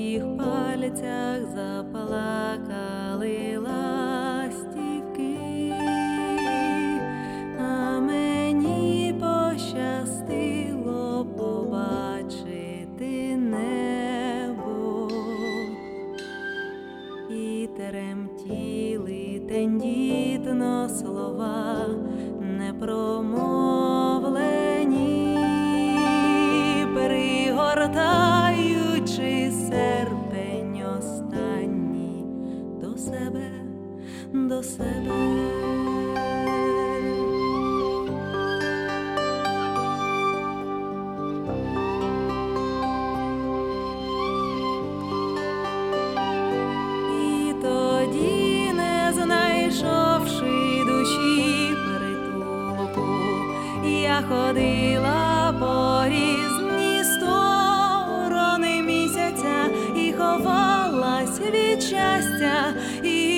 моїх пальцях заплакали ласки. себе, до себе. І тоді, не знайшовши душі притулку, я ходила по різні сторони місяця і ховала світ щастя. і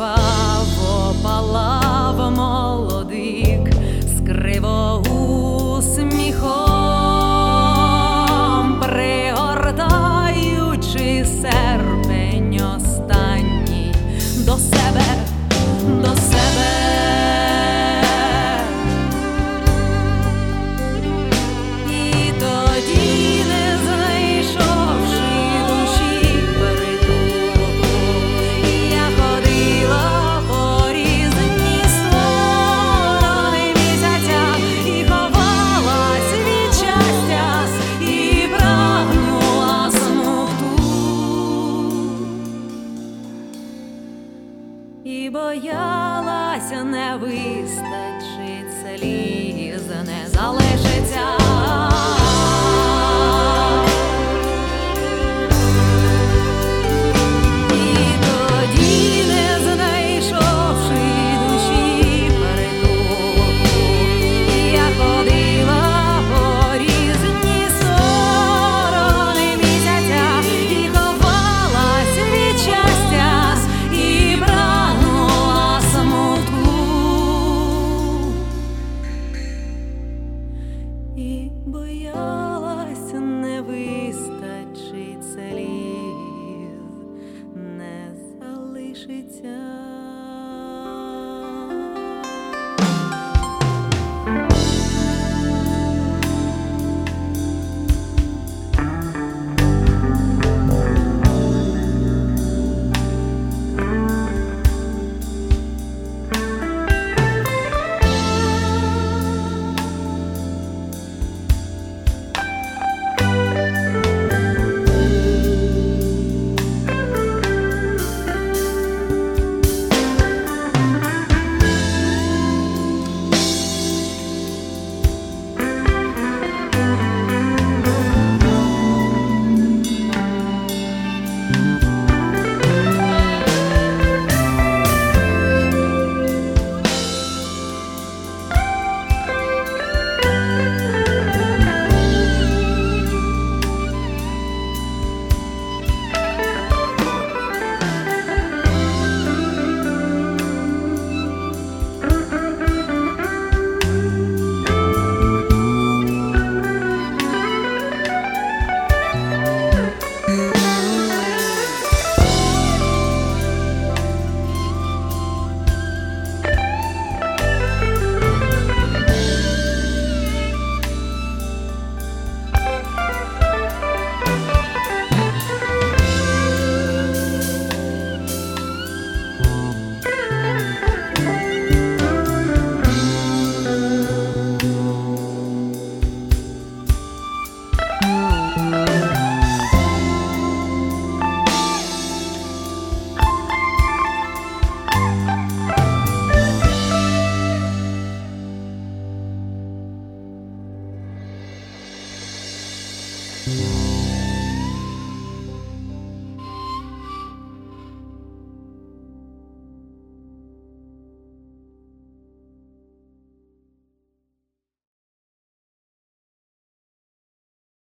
of. боялася не вистачить сліз, не залишиться.